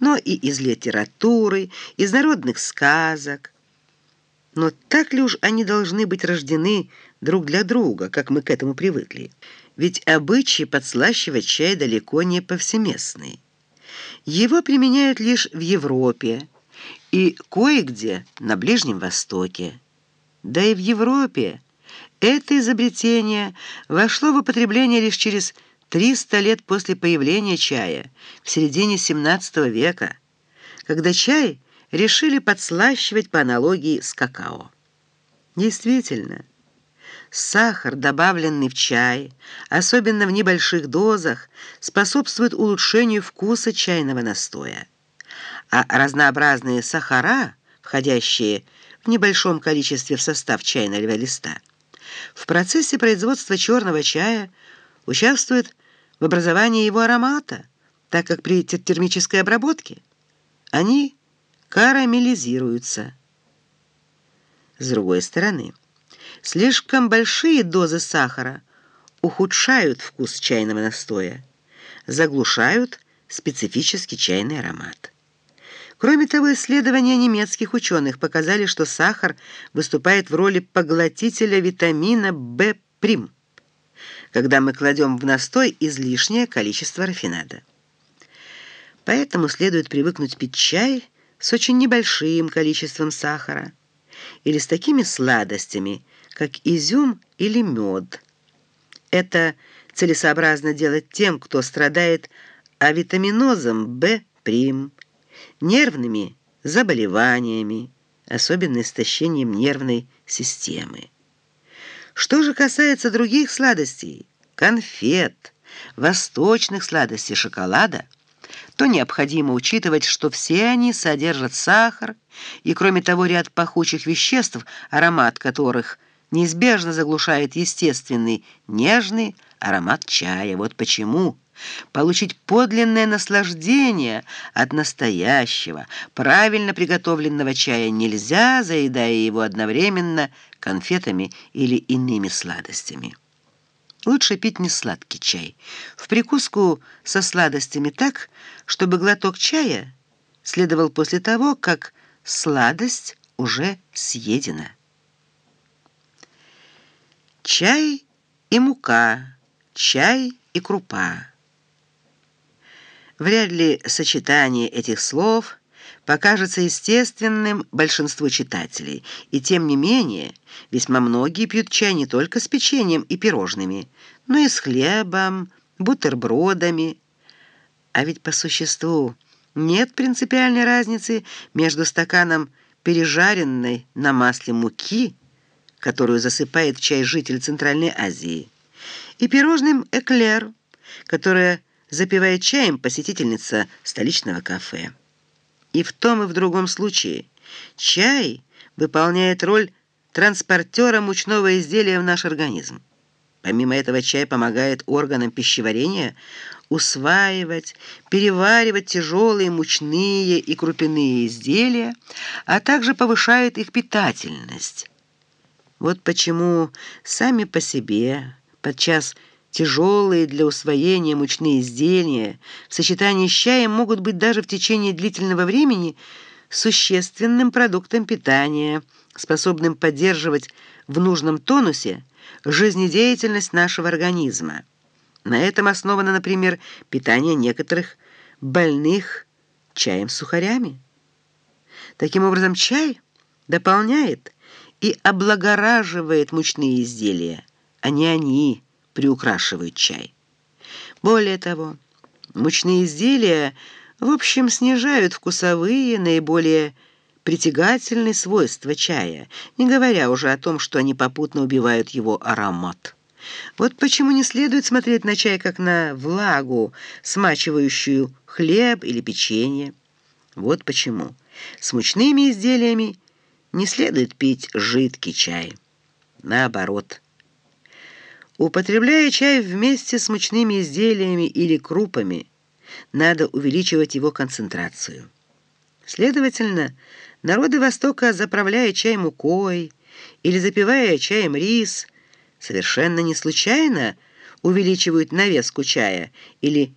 но и из литературы, из народных сказок. Но так ли уж они должны быть рождены друг для друга, как мы к этому привыкли? Ведь обычаи подслащивать чай далеко не повсеместный. Его применяют лишь в Европе и кое-где на Ближнем Востоке. Да и в Европе это изобретение вошло в употребление лишь через 300 лет после появления чая, в середине 17 века, когда чай решили подслащивать по аналогии с какао. Действительно, сахар, добавленный в чай, особенно в небольших дозах, способствует улучшению вкуса чайного настоя. А разнообразные сахара, входящие в небольшом количестве в состав чайного листа, в процессе производства черного чая участвуют в образовании его аромата, так как при термической обработке они карамелизируются. С другой стороны, слишком большие дозы сахара ухудшают вкус чайного настоя, заглушают специфический чайный аромат. Кроме того, исследования немецких ученых показали, что сахар выступает в роли поглотителя витамина В', когда мы кладем в настой излишнее количество рафинада. Поэтому следует привыкнуть пить чай с очень небольшим количеством сахара или с такими сладостями, как изюм или мед. Это целесообразно делать тем, кто страдает авитаминозом В', нервными заболеваниями, особенно истощением нервной системы. Что же касается других сладостей, конфет, восточных сладостей шоколада, то необходимо учитывать, что все они содержат сахар и, кроме того, ряд пахучих веществ, аромат которых неизбежно заглушает естественный, нежный аромат чая. Вот почему получить подлинное наслаждение от настоящего, правильно приготовленного чая нельзя, заедая его одновременно конфетами или иными сладостями. Лучше пить не сладкий чай. В прикуску со сладостями так, чтобы глоток чая следовал после того, как сладость уже съедена. Чай и мука, чай и крупа. Вряд ли сочетание этих слов покажется естественным большинству читателей, и тем не менее весьма многие пьют чай не только с печеньем и пирожными, но и с хлебом, бутербродами. А ведь по существу нет принципиальной разницы между стаканом пережаренной на масле муки, которую засыпает в чай житель Центральной Азии, и пирожным эклер, которое запивает чаем посетительница столичного кафе. И в том и в другом случае чай выполняет роль транспортера мучного изделия в наш организм. Помимо этого, чай помогает органам пищеварения усваивать, переваривать тяжелые мучные и крупяные изделия, а также повышает их питательность. Вот почему сами по себе подчас Тяжелые для усвоения мучные изделия в сочетании с чаем могут быть даже в течение длительного времени существенным продуктом питания, способным поддерживать в нужном тонусе жизнедеятельность нашего организма. На этом основано, например, питание некоторых больных чаем с сухарями. Таким образом, чай дополняет и облагораживает мучные изделия, а не они – приукрашивают чай. Более того, мучные изделия в общем снижают вкусовые, наиболее притягательные свойства чая, не говоря уже о том, что они попутно убивают его аромат. Вот почему не следует смотреть на чай как на влагу, смачивающую хлеб или печенье. Вот почему с мучными изделиями не следует пить жидкий чай. Наоборот – Употребляя чай вместе с мучными изделиями или крупами, надо увеличивать его концентрацию. Следовательно, народы Востока, заправляя чай мукой или запивая чаем рис, совершенно не случайно увеличивают навеску чая или